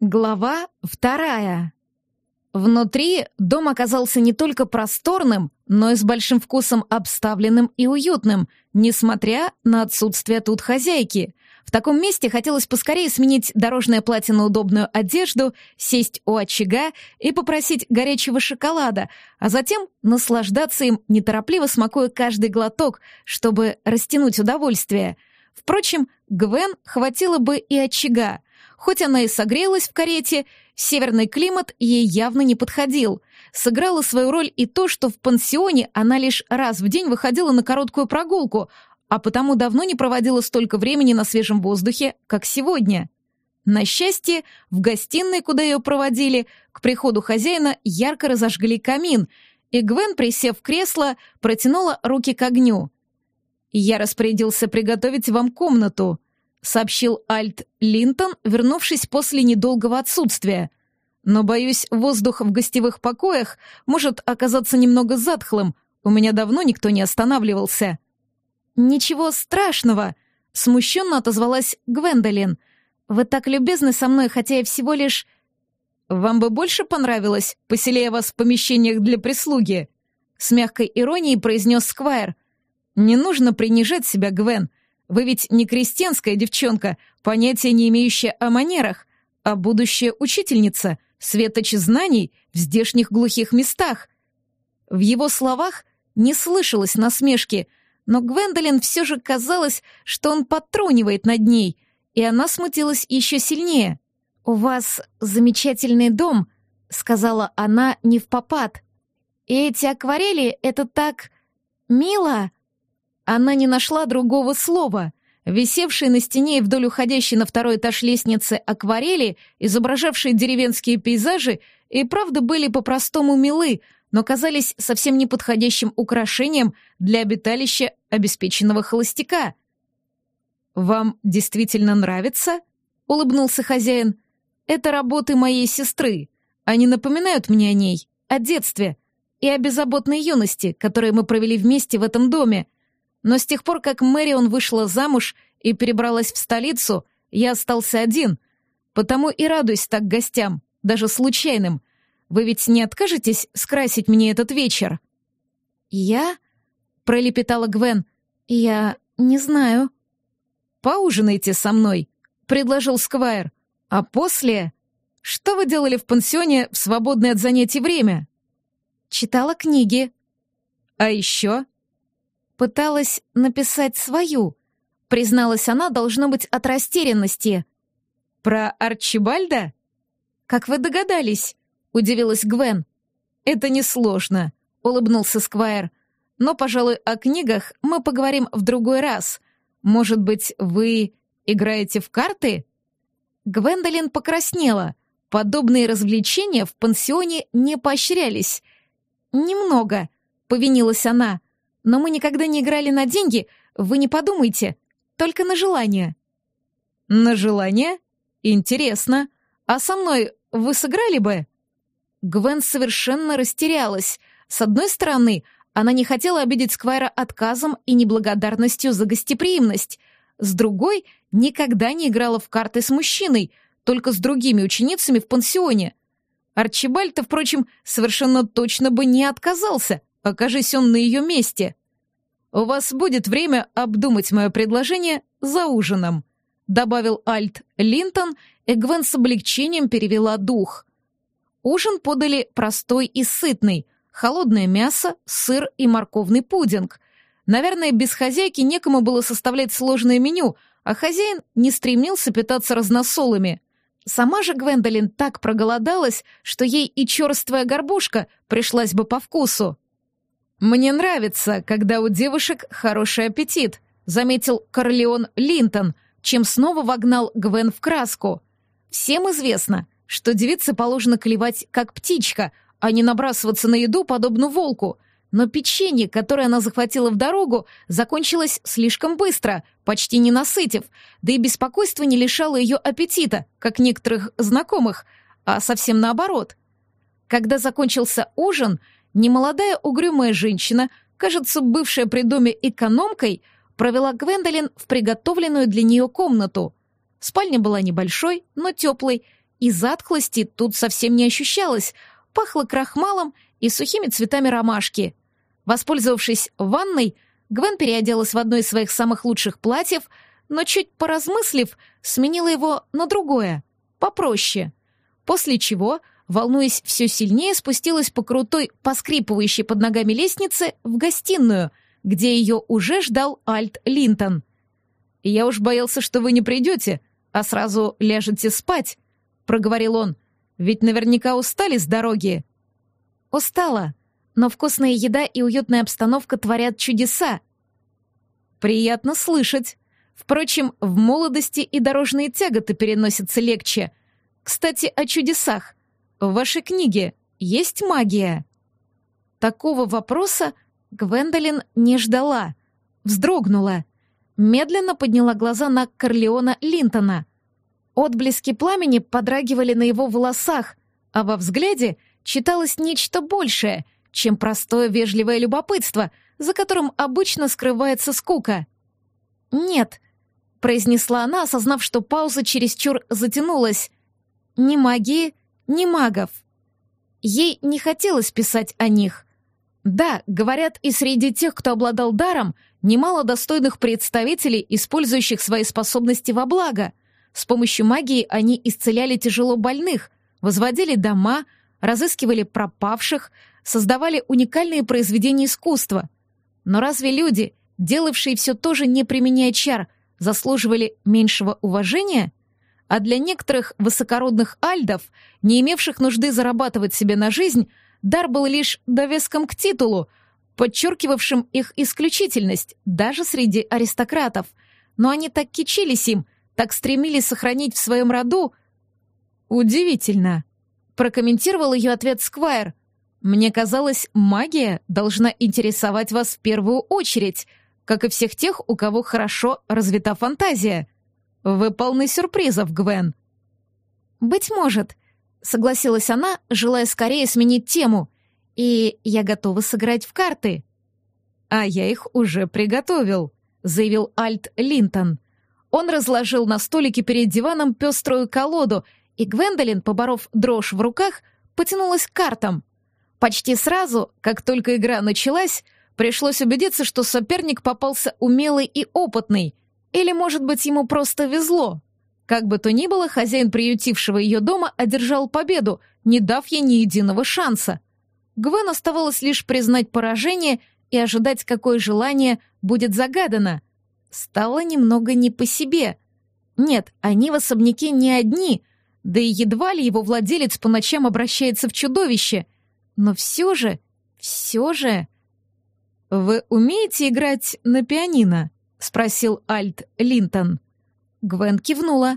Глава вторая. Внутри дом оказался не только просторным, но и с большим вкусом обставленным и уютным, несмотря на отсутствие тут хозяйки. В таком месте хотелось поскорее сменить дорожное платье на удобную одежду, сесть у очага и попросить горячего шоколада, а затем наслаждаться им, неторопливо смакуя каждый глоток, чтобы растянуть удовольствие. Впрочем, Гвен хватило бы и очага — Хоть она и согрелась в карете, северный климат ей явно не подходил. Сыграла свою роль и то, что в пансионе она лишь раз в день выходила на короткую прогулку, а потому давно не проводила столько времени на свежем воздухе, как сегодня. На счастье, в гостиной, куда ее проводили, к приходу хозяина ярко разожгли камин, и Гвен, присев в кресло, протянула руки к огню. «Я распорядился приготовить вам комнату», сообщил Альт Линтон, вернувшись после недолгого отсутствия. Но, боюсь, воздух в гостевых покоях может оказаться немного затхлым. У меня давно никто не останавливался. Ничего страшного, смущенно отозвалась Гвендолин. Вы так любезны со мной, хотя я всего лишь... Вам бы больше понравилось, поселяя вас в помещениях для прислуги? С мягкой иронией произнес Сквайр. Не нужно принижать себя, Гвен. Вы ведь не крестьянская девчонка, понятия не имеющая о манерах, а будущая учительница, светоч знаний в здешних глухих местах. В его словах не слышалось насмешки, но Гвендолин все же казалось, что он подтрунивает над ней, и она смутилась еще сильнее. «У вас замечательный дом», — сказала она не в попад. «И эти акварели — это так мило!» Она не нашла другого слова. Висевшие на стене и вдоль уходящей на второй этаж лестницы акварели, изображавшие деревенские пейзажи, и правда были по-простому милы, но казались совсем неподходящим украшением для обиталища обеспеченного холостяка. «Вам действительно нравится?» — улыбнулся хозяин. «Это работы моей сестры. Они напоминают мне о ней, о детстве и о беззаботной юности, которые мы провели вместе в этом доме. Но с тех пор, как Мэрион вышла замуж и перебралась в столицу, я остался один. Потому и радуюсь так гостям, даже случайным. Вы ведь не откажетесь скрасить мне этот вечер?» «Я?» — пролепетала Гвен. «Я не знаю». «Поужинайте со мной», — предложил Сквайр. «А после...» «Что вы делали в пансионе в свободное от занятий время?» «Читала книги». «А еще?» Пыталась написать свою. Призналась она, должно быть, от растерянности. «Про Арчибальда?» «Как вы догадались?» — удивилась Гвен. «Это несложно», — улыбнулся Сквайр. «Но, пожалуй, о книгах мы поговорим в другой раз. Может быть, вы играете в карты?» Гвендолин покраснела. Подобные развлечения в пансионе не поощрялись. «Немного», — повинилась она но мы никогда не играли на деньги, вы не подумайте, только на желание». «На желание? Интересно. А со мной вы сыграли бы?» Гвен совершенно растерялась. С одной стороны, она не хотела обидеть Сквайра отказом и неблагодарностью за гостеприимность. С другой, никогда не играла в карты с мужчиной, только с другими ученицами в пансионе. Арчибальд, впрочем, совершенно точно бы не отказался, окажись он на ее месте. «У вас будет время обдумать мое предложение за ужином», добавил Альт Линтон, и Гвен с облегчением перевела дух. Ужин подали простой и сытный, холодное мясо, сыр и морковный пудинг. Наверное, без хозяйки некому было составлять сложное меню, а хозяин не стремился питаться разносолами. Сама же Гвендолин так проголодалась, что ей и черствая горбушка пришлась бы по вкусу. «Мне нравится, когда у девушек хороший аппетит», заметил Корлеон Линтон, чем снова вогнал Гвен в краску. «Всем известно, что девице положено клевать как птичка, а не набрасываться на еду, подобно волку. Но печенье, которое она захватила в дорогу, закончилось слишком быстро, почти не насытив, да и беспокойство не лишало ее аппетита, как некоторых знакомых, а совсем наоборот. Когда закончился ужин — Немолодая угрюмая женщина, кажется, бывшая при доме экономкой, провела Гвендолин в приготовленную для нее комнату. Спальня была небольшой, но теплой, и затхлости тут совсем не ощущалось, пахло крахмалом и сухими цветами ромашки. Воспользовавшись ванной, Гвен переоделась в одно из своих самых лучших платьев, но чуть поразмыслив, сменила его на другое, попроще. После чего, волнуясь все сильнее, спустилась по крутой, поскрипывающей под ногами лестнице в гостиную, где ее уже ждал Альт Линтон. «Я уж боялся, что вы не придете, а сразу ляжете спать», — проговорил он. «Ведь наверняка устали с дороги». «Устала», но вкусная еда и уютная обстановка творят чудеса. Приятно слышать. Впрочем, в молодости и дорожные тяготы переносятся легче. Кстати, о чудесах. В вашей книге есть магия? Такого вопроса Гвендолин не ждала. Вздрогнула. Медленно подняла глаза на Корлеона Линтона. Отблески пламени подрагивали на его волосах, а во взгляде читалось нечто большее — чем простое вежливое любопытство, за которым обычно скрывается скука. «Нет», — произнесла она, осознав, что пауза чересчур затянулась. «Ни магии, ни магов». Ей не хотелось писать о них. Да, говорят, и среди тех, кто обладал даром, немало достойных представителей, использующих свои способности во благо. С помощью магии они исцеляли тяжело больных, возводили дома, разыскивали пропавших, создавали уникальные произведения искусства. Но разве люди, делавшие все тоже не применяя чар, заслуживали меньшего уважения? А для некоторых высокородных альдов, не имевших нужды зарабатывать себе на жизнь, дар был лишь довеском к титулу, подчеркивавшим их исключительность даже среди аристократов. Но они так кичились им, так стремились сохранить в своем роду... «Удивительно», — прокомментировал ее ответ Сквайр — мне казалось, магия должна интересовать вас в первую очередь, как и всех тех, у кого хорошо развита фантазия. Вы полны сюрпризов, Гвен. Быть может, согласилась она, желая скорее сменить тему. И я готова сыграть в карты. А я их уже приготовил, заявил Альт Линтон. Он разложил на столике перед диваном пеструю колоду, и Гвендолин, поборов дрожь в руках, потянулась к картам. Почти сразу, как только игра началась, пришлось убедиться, что соперник попался умелый и опытный, или, может быть, ему просто везло. Как бы то ни было, хозяин приютившего ее дома одержал победу, не дав ей ни единого шанса. Гвен оставалось лишь признать поражение и ожидать, какое желание будет загадано. Стало немного не по себе. Нет, они в особняке не одни, да и едва ли его владелец по ночам обращается в чудовище — но все же, все же... «Вы умеете играть на пианино?» — спросил Альт Линтон. Гвен кивнула.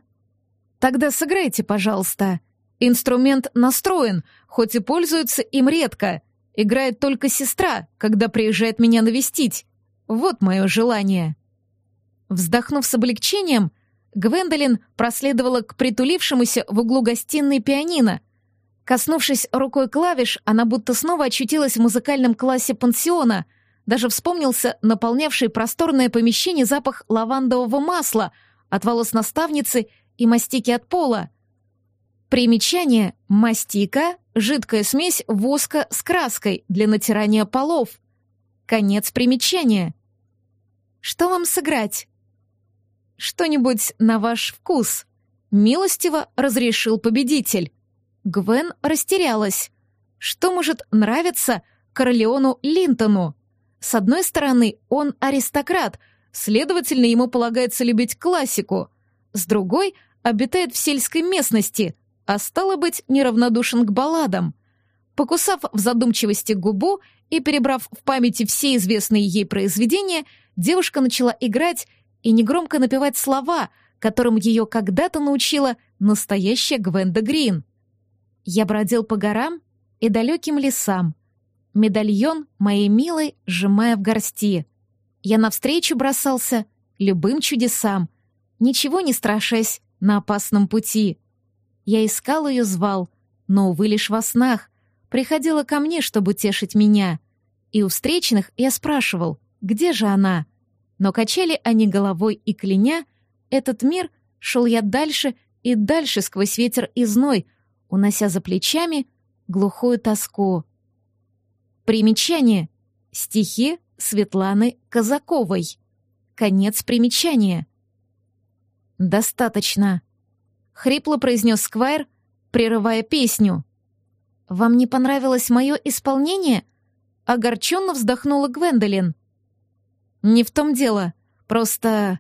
«Тогда сыграйте, пожалуйста. Инструмент настроен, хоть и пользуется им редко. Играет только сестра, когда приезжает меня навестить. Вот мое желание». Вздохнув с облегчением, Гвендолин проследовала к притулившемуся в углу гостиной пианино, Коснувшись рукой клавиш, она будто снова очутилась в музыкальном классе пансиона. Даже вспомнился наполнявший просторное помещение запах лавандового масла от волос наставницы и мастики от пола. Примечание — мастика — жидкая смесь воска с краской для натирания полов. Конец примечания. Что вам сыграть? Что-нибудь на ваш вкус. Милостиво разрешил победитель. Гвен растерялась. Что может нравиться Корлеону Линтону? С одной стороны, он аристократ, следовательно, ему полагается любить классику. С другой, обитает в сельской местности, а стало быть, неравнодушен к балладам. Покусав в задумчивости губу и перебрав в памяти все известные ей произведения, девушка начала играть и негромко напевать слова, которым ее когда-то научила настоящая Гвенда Грин. Я бродил по горам и далеким лесам, медальон моей милой сжимая в горсти. Я навстречу бросался любым чудесам, ничего не страшась на опасном пути. Я искал ее, звал, но, увы, лишь во снах, приходила ко мне, чтобы тешить меня. И у встречных я спрашивал, где же она? Но качали они головой и кляня, этот мир шел я дальше и дальше сквозь ветер и зной, унося за плечами глухую тоску. Примечание. Стихи Светланы Казаковой. Конец примечания. «Достаточно», — хрипло произнес Сквайр, прерывая песню. «Вам не понравилось мое исполнение?» — огорченно вздохнула Гвендолин. «Не в том дело. Просто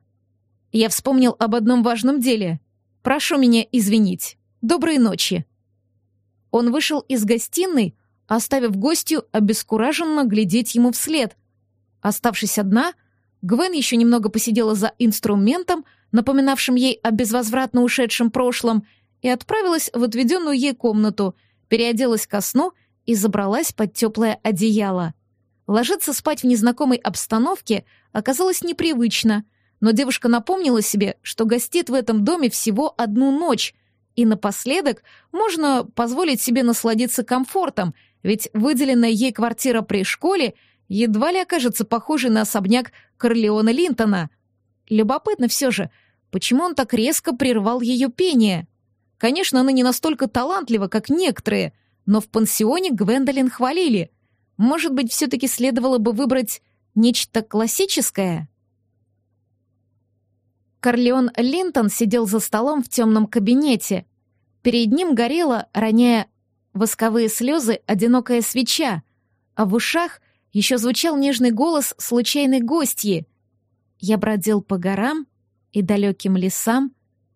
я вспомнил об одном важном деле. Прошу меня извинить. Доброй ночи». Он вышел из гостиной, оставив гостью обескураженно глядеть ему вслед. Оставшись одна, Гвен еще немного посидела за инструментом, напоминавшим ей о безвозвратно ушедшем прошлом, и отправилась в отведенную ей комнату, переоделась ко сну и забралась под теплое одеяло. Ложиться спать в незнакомой обстановке оказалось непривычно, но девушка напомнила себе, что гостит в этом доме всего одну ночь, и напоследок можно позволить себе насладиться комфортом, ведь выделенная ей квартира при школе едва ли окажется похожей на особняк Корлеона Линтона. Любопытно все же, почему он так резко прервал ее пение? Конечно, она не настолько талантлива, как некоторые, но в пансионе Гвендолин хвалили. Может быть, все-таки следовало бы выбрать нечто классическое? Корлеон Линтон сидел за столом в темном кабинете. Перед ним горела, роняя восковые слезы, одинокая свеча, а в ушах еще звучал нежный голос случайной гостьи. Я бродил по горам и далеким лесам,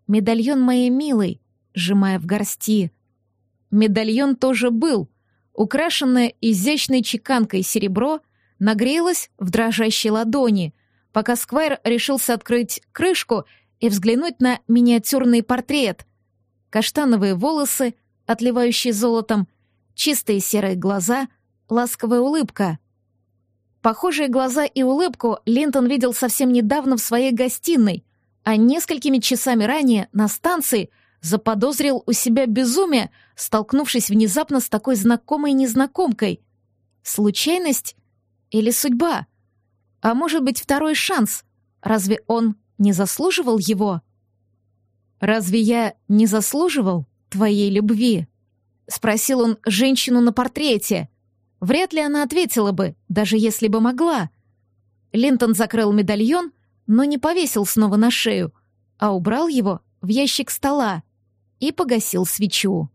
медальон моей милой, сжимая в горсти. Медальон тоже был, украшенное изящной чеканкой серебро нагрелось в дрожащей ладони — пока Сквайр решился открыть крышку и взглянуть на миниатюрный портрет. Каштановые волосы, отливающие золотом, чистые серые глаза, ласковая улыбка. Похожие глаза и улыбку Линтон видел совсем недавно в своей гостиной, а несколькими часами ранее на станции заподозрил у себя безумие, столкнувшись внезапно с такой знакомой незнакомкой. Случайность или судьба? А может быть, второй шанс? Разве он не заслуживал его? Разве я не заслуживал твоей любви? Спросил он женщину на портрете. Вряд ли она ответила бы, даже если бы могла. Линтон закрыл медальон, но не повесил снова на шею, а убрал его в ящик стола и погасил свечу.